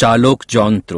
চালক যন্ত্র